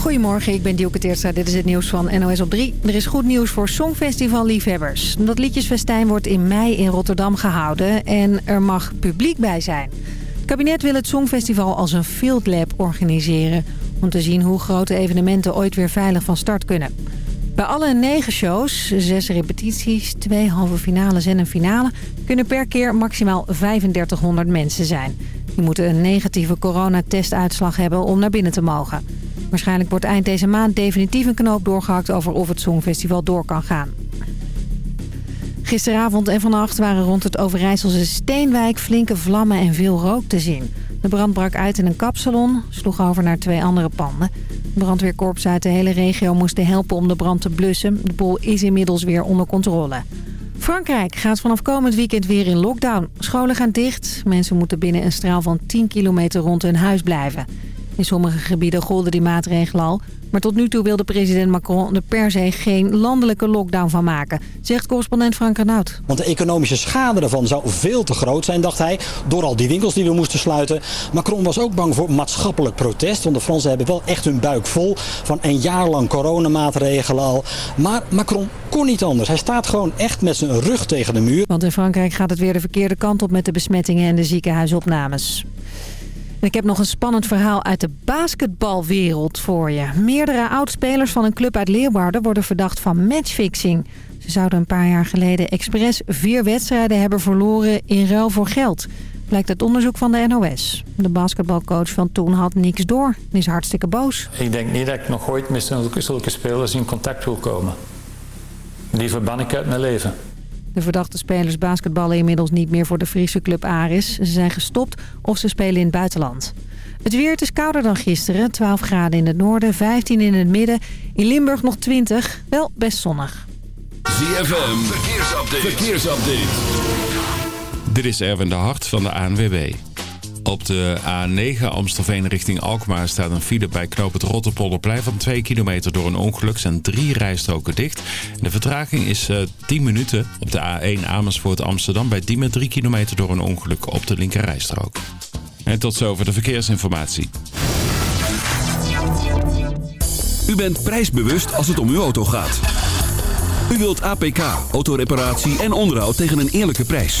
Goedemorgen, ik ben Dielke Teertstra. Dit is het nieuws van NOS op 3. Er is goed nieuws voor Songfestival-liefhebbers. Dat liedjesfestijn wordt in mei in Rotterdam gehouden en er mag publiek bij zijn. Het kabinet wil het Songfestival als een field lab organiseren... om te zien hoe grote evenementen ooit weer veilig van start kunnen. Bij alle negen shows, zes repetities, twee halve finales en een finale... kunnen per keer maximaal 3500 mensen zijn. Die moeten een negatieve coronatestuitslag hebben om naar binnen te mogen. Waarschijnlijk wordt eind deze maand definitief een knoop doorgehakt over of het Songfestival door kan gaan. Gisteravond en vannacht waren rond het Overijsselse Steenwijk flinke vlammen en veel rook te zien. De brand brak uit in een kapsalon, sloeg over naar twee andere panden. Brandweerkorps uit de hele regio moesten helpen om de brand te blussen. De boel is inmiddels weer onder controle. Frankrijk gaat vanaf komend weekend weer in lockdown. Scholen gaan dicht. Mensen moeten binnen een straal van 10 kilometer rond hun huis blijven. In sommige gebieden golden die maatregelen al. Maar tot nu toe wilde president Macron er per se geen landelijke lockdown van maken. Zegt correspondent Frank Renaud. Want de economische schade ervan zou veel te groot zijn, dacht hij. Door al die winkels die we moesten sluiten. Macron was ook bang voor maatschappelijk protest. Want de Fransen hebben wel echt hun buik vol van een jaar lang coronamaatregelen al. Maar Macron kon niet anders. Hij staat gewoon echt met zijn rug tegen de muur. Want in Frankrijk gaat het weer de verkeerde kant op met de besmettingen en de ziekenhuisopnames. Ik heb nog een spannend verhaal uit de basketbalwereld voor je. Meerdere oudspelers van een club uit Leeuwarden worden verdacht van matchfixing. Ze zouden een paar jaar geleden expres vier wedstrijden hebben verloren in ruil voor geld. Blijkt uit onderzoek van de NOS. De basketbalcoach van toen had niks door en is hartstikke boos. Ik denk niet dat ik nog ooit met zulke spelers in contact wil komen. Die verban ik uit mijn leven. De verdachte spelers basketballen inmiddels niet meer voor de Friese club Aris. Ze zijn gestopt of ze spelen in het buitenland. Het weer het is kouder dan gisteren. 12 graden in het noorden, 15 in het midden. In Limburg nog 20. Wel best zonnig. ZFM, verkeersupdate. verkeersupdate. Dit is Erwin de Hart van de ANWB. Op de A9 Amstelveen richting Alkmaar staat een file bij knoop het Rotterpolderplein van 2 kilometer door een ongeluk. zijn drie rijstroken dicht. De vertraging is uh, 10 minuten op de A1 Amersfoort Amsterdam bij Diemen 3 kilometer door een ongeluk op de linkerrijstrook. En tot zover de verkeersinformatie. U bent prijsbewust als het om uw auto gaat. U wilt APK, autoreparatie en onderhoud tegen een eerlijke prijs.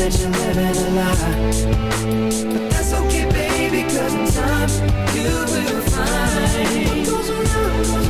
That you're living a lie. But that's okay baby cause in time you will find. What goes around,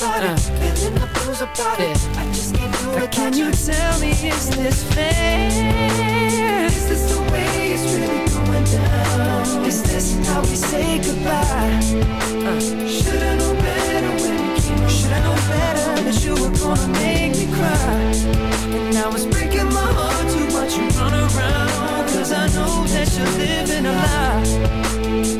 Just so confused about it, uh. feeling the blues about it. I just can't do it. Can you tell me is this fair? Is this the way it's really going down? Is this how we say goodbye? Uh. Should've known better when you came Should've known better that you were gonna make me cry And now it's breaking my heart to watch you run around Cause I know that you're living a lie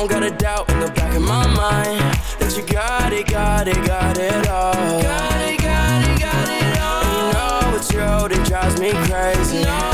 don't got a doubt in the back of my mind that you got it, got it, got it all. Got it, got it, got it all. And you know it's you that drives me crazy. You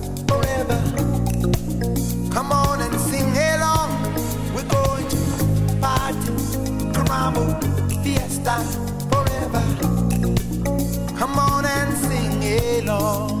Come on and sing along. We're going to party, caramba, fiesta, forever. Come on and sing along.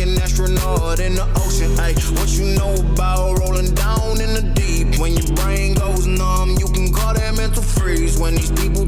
astronaut in the ocean. Ay, what you know about rolling down in the deep? When your brain goes numb, you can call that mental freeze. When these people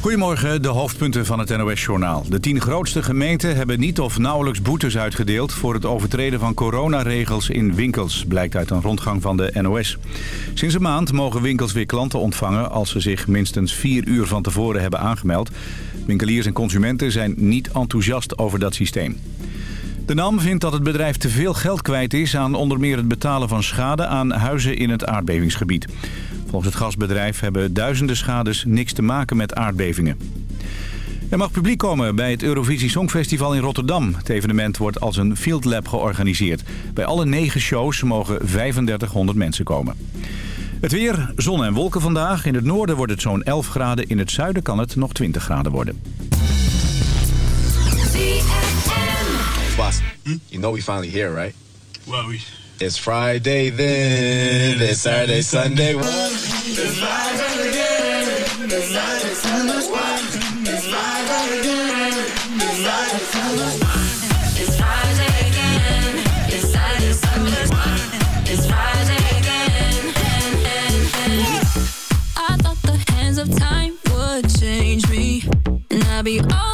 Goedemorgen, de hoofdpunten van het NOS-journaal. De tien grootste gemeenten hebben niet of nauwelijks boetes uitgedeeld... voor het overtreden van coronaregels in winkels, blijkt uit een rondgang van de NOS. Sinds een maand mogen winkels weer klanten ontvangen... als ze zich minstens vier uur van tevoren hebben aangemeld. Winkeliers en consumenten zijn niet enthousiast over dat systeem. De NAM vindt dat het bedrijf te veel geld kwijt is aan onder meer het betalen van schade aan huizen in het aardbevingsgebied. Volgens het gasbedrijf hebben duizenden schades niks te maken met aardbevingen. Er mag publiek komen bij het Eurovisie Songfestival in Rotterdam. Het evenement wordt als een field lab georganiseerd. Bij alle negen shows mogen 3500 mensen komen. Het weer, zon en wolken vandaag. In het noorden wordt het zo'n 11 graden. In het zuiden kan het nog 20 graden worden. Boss, you know we finally here, right? Well, we... It's Friday then, it's Saturday, Sunday. It's Friday again. It's Friday, Sunday. It's Friday again. It's Friday, Sunday. It's Friday again. It's Saturday, Sunday. It's Friday again. I thought the hands of time would change me, and I'd be over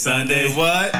Sunday. What?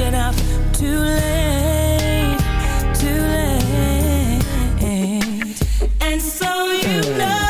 Too late, too late. And so you mm. know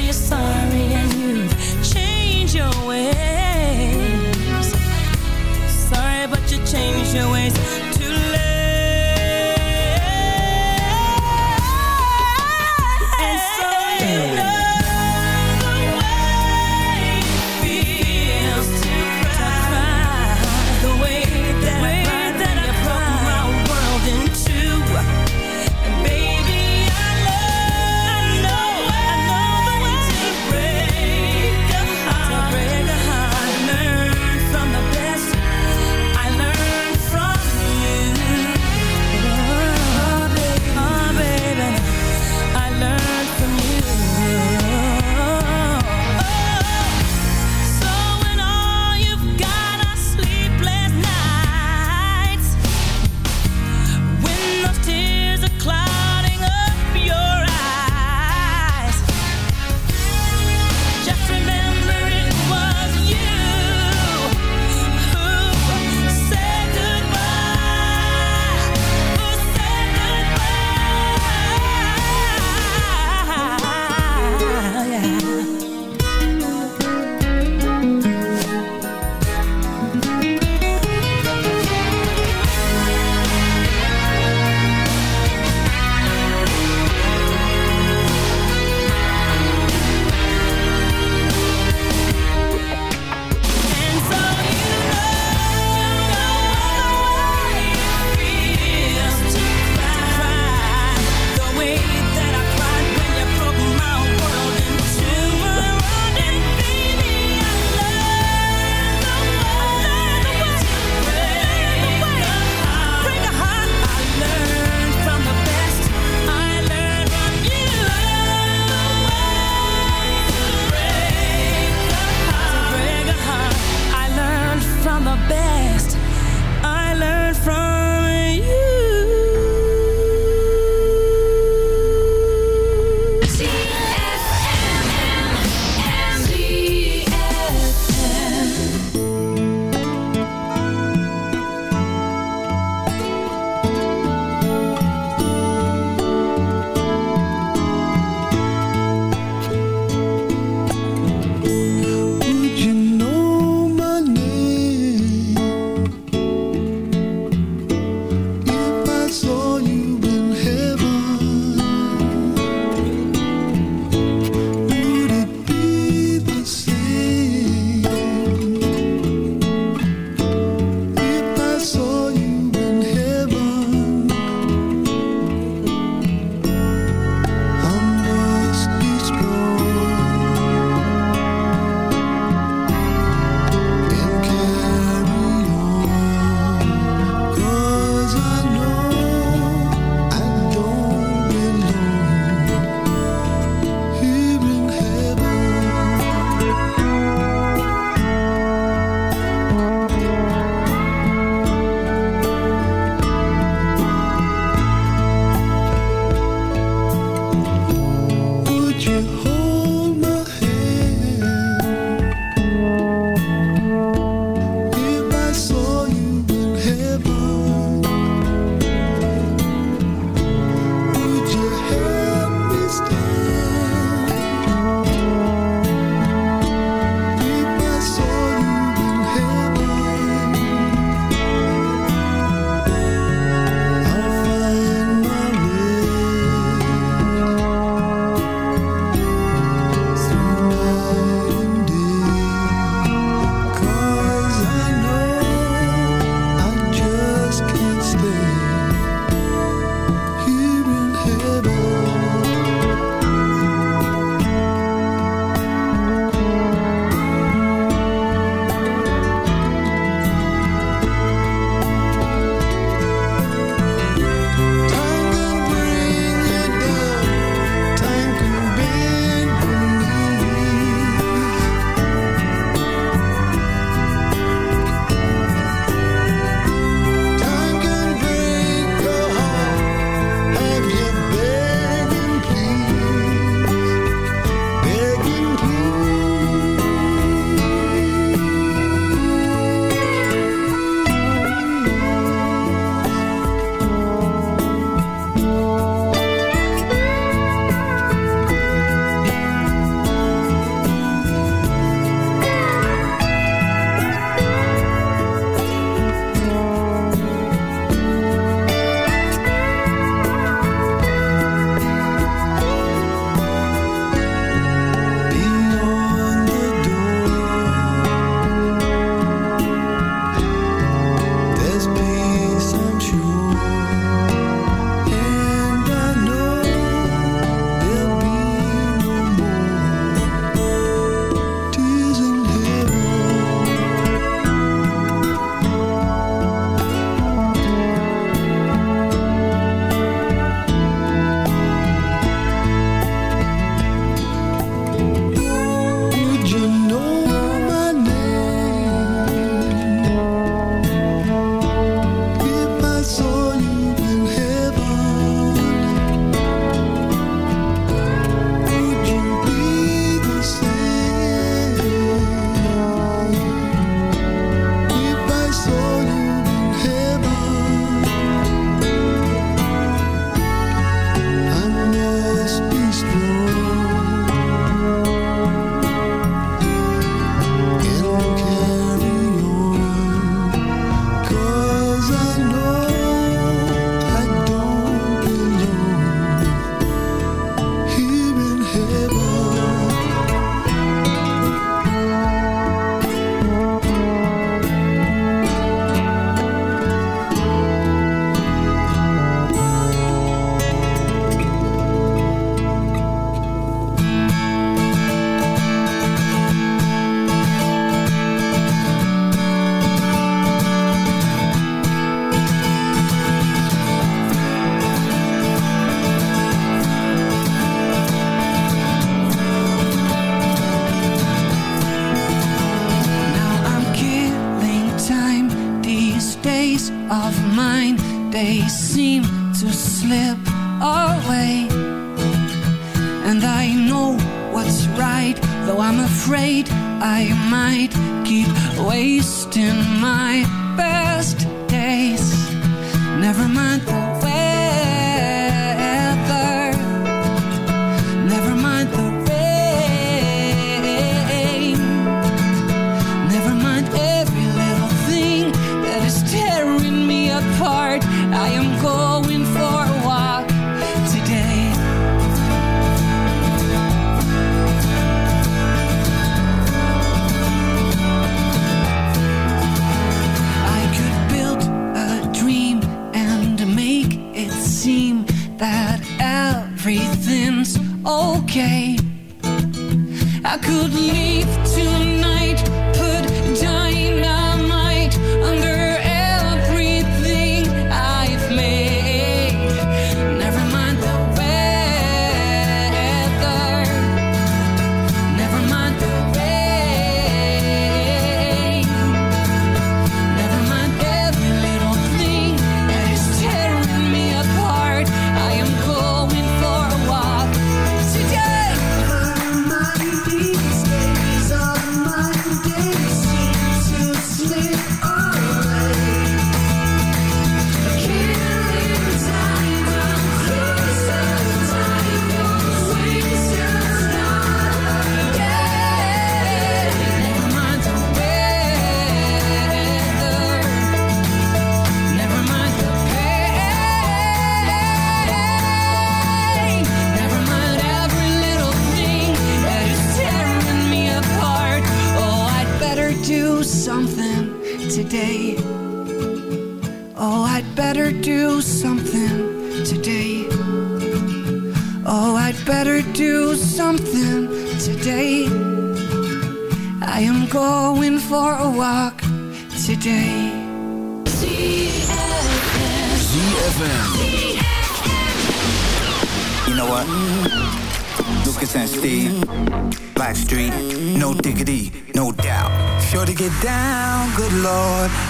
your ways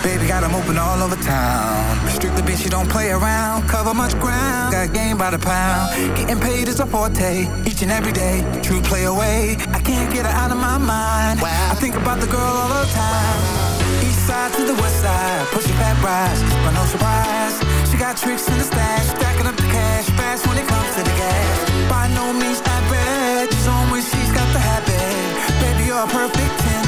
Baby got 'em open all over town. Strictly bitch, you don't play around. Cover much ground, got game by the pound. Getting paid is a forte, each and every day. True play away, I can't get her out of my mind. Wow. I think about the girl all the time. East side to the west side, pushing back rise, but no surprise. She got tricks in the stash, stacking up the cash, fast when it comes to the gas. By no means average, she's on when she's got the habit. Baby, you're a perfect 10,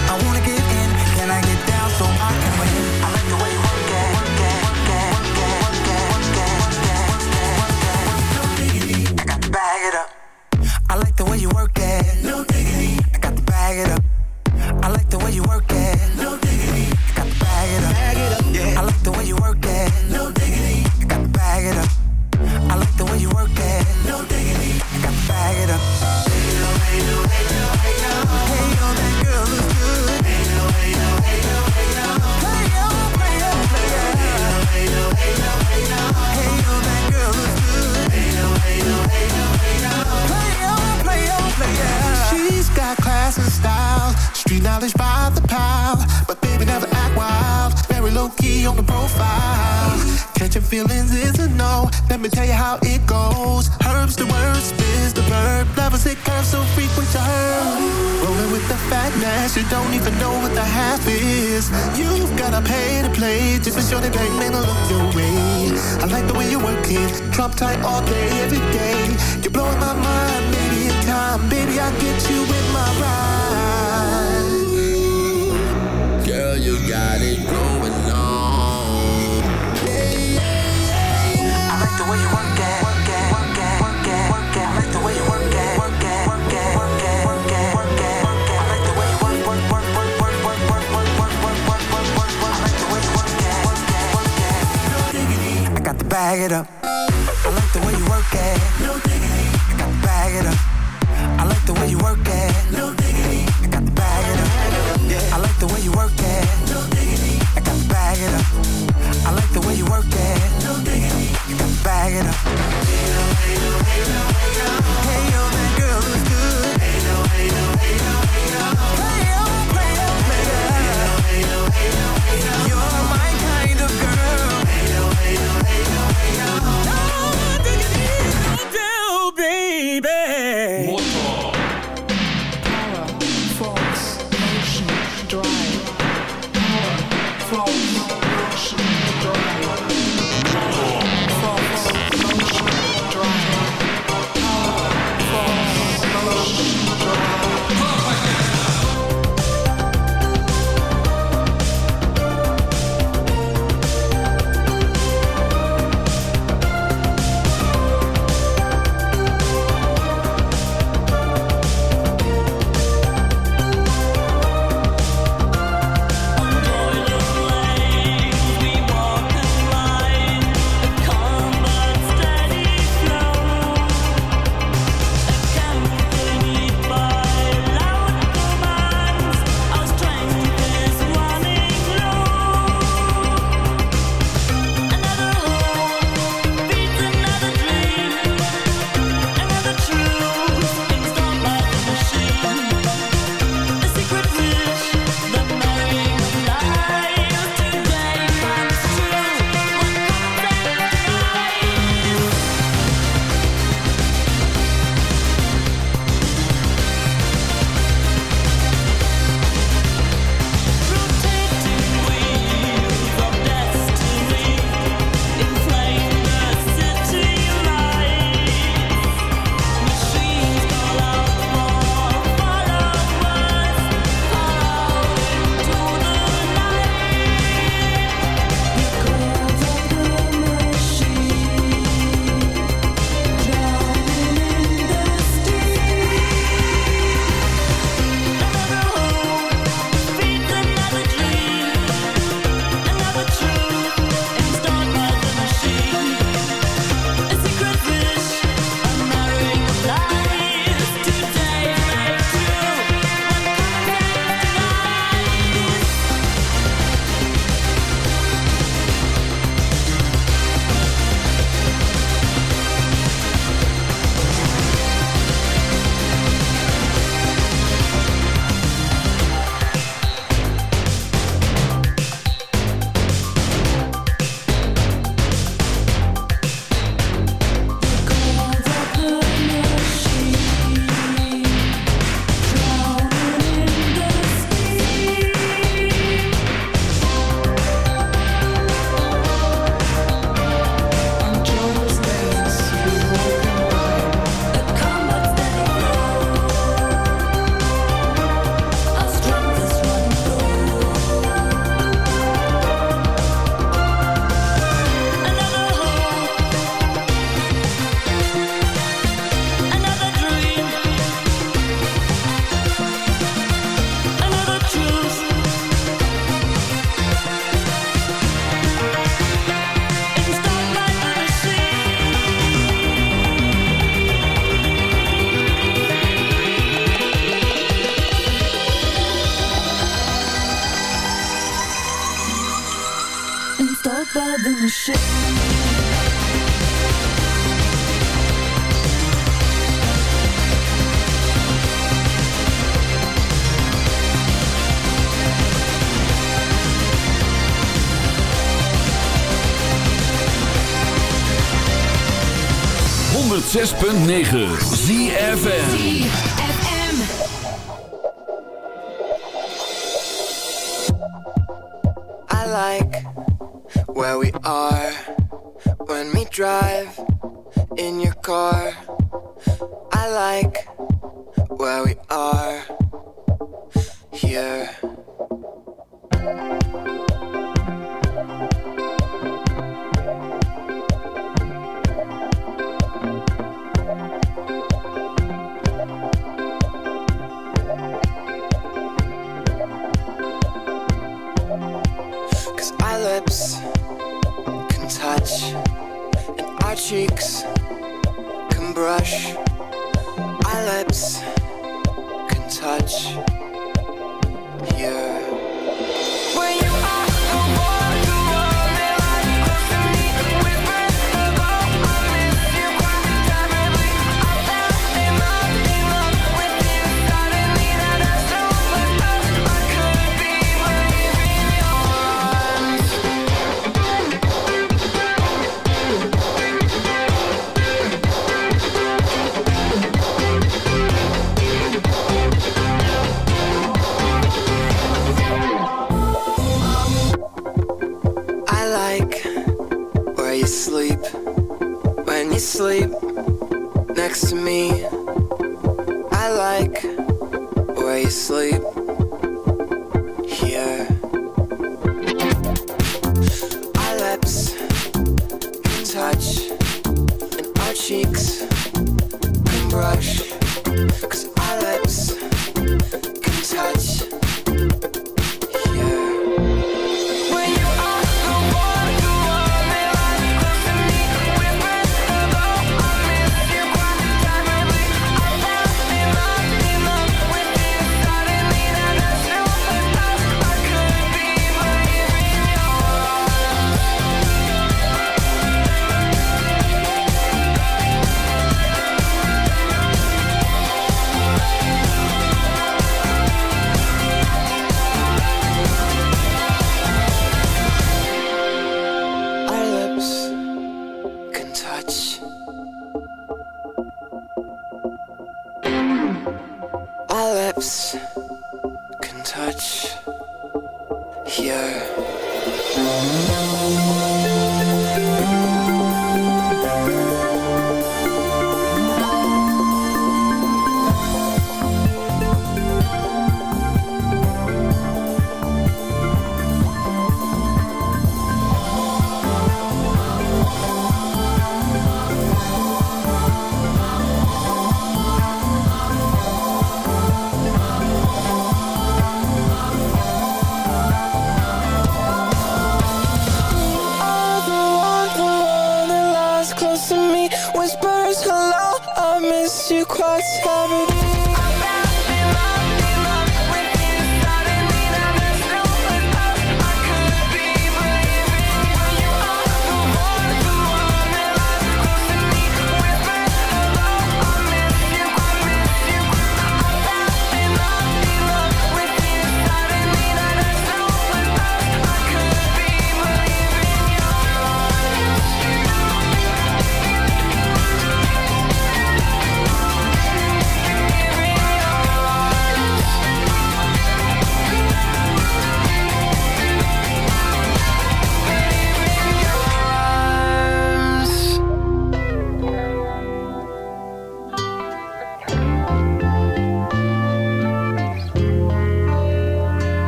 I like the way you work it. No diggity. Knowledge by the pound. But baby, never act wild, very low key on the profile. Catching feelings is a no. Let me tell you how it goes. Herbs the word, spins the verb. Levels it curves so frequent to her. Rolling with the fatness, you don't even know what the half is. You've gotta pay to play, just for sure they bang, man, look your way. I like the way you work it, drop tight all day, every day. You're blowing my mind, maybe in time, baby, I'll get you in my ride. Got it going on. I like the way you work it, work it, work it, work it, work it. I like the way you work it, work it, work it, work it, work it, work it. I like the way you work, work, work, work, work, work, work, work, work, work, work, work, work, work. I like the way you work it, work it, work it. I got to bag it up. 106.9 ZFM like where we are when we drive in your car. discovered